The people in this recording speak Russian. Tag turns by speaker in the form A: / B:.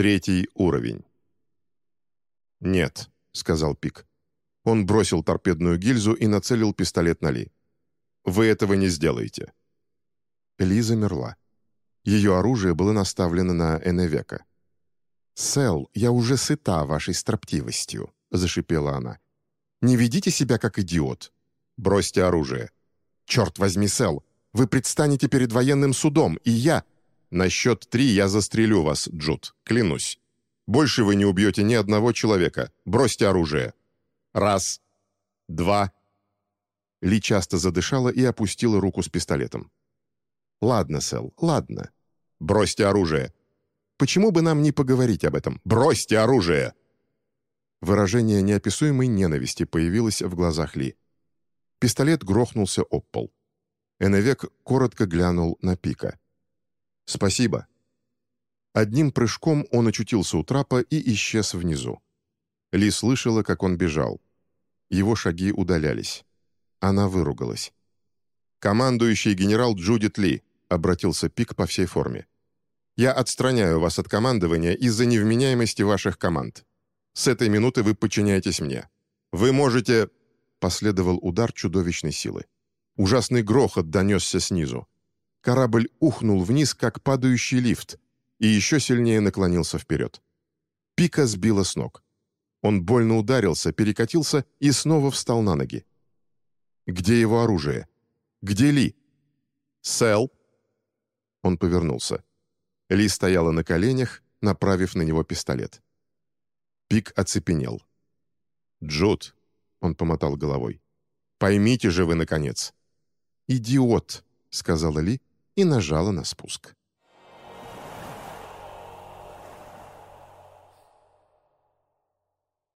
A: Третий уровень. «Нет», — сказал Пик. Он бросил торпедную гильзу и нацелил пистолет на Ли. «Вы этого не сделаете». Ли замерла. Ее оружие было наставлено на Эневека. «Сэл, я уже сыта вашей строптивостью», — зашипела она. «Не ведите себя как идиот. Бросьте оружие». «Черт возьми, Сэл, вы предстанете перед военным судом, и я...» «На счет три я застрелю вас, Джуд, клянусь. Больше вы не убьете ни одного человека. Бросьте оружие». «Раз. Два». Ли часто задышала и опустила руку с пистолетом. «Ладно, Сэл, ладно. Бросьте оружие. Почему бы нам не поговорить об этом? Бросьте оружие!» Выражение неописуемой ненависти появилось в глазах Ли. Пистолет грохнулся об пол. Эневек коротко глянул на Пика. «Спасибо». Одним прыжком он очутился у трапа и исчез внизу. Ли слышала, как он бежал. Его шаги удалялись. Она выругалась. «Командующий генерал Джудит Ли», — обратился Пик по всей форме. «Я отстраняю вас от командования из-за невменяемости ваших команд. С этой минуты вы подчиняетесь мне. Вы можете...» Последовал удар чудовищной силы. Ужасный грохот донесся снизу. Корабль ухнул вниз, как падающий лифт, и еще сильнее наклонился вперед. Пика сбила с ног. Он больно ударился, перекатился и снова встал на ноги. «Где его оружие? Где Ли?» «Сэл!» Он повернулся. Ли стояла на коленях, направив на него пистолет. Пик оцепенел. «Джуд!» — он помотал головой. «Поймите же вы, наконец!» «Идиот!» — сказала Ли и нажала на спуск.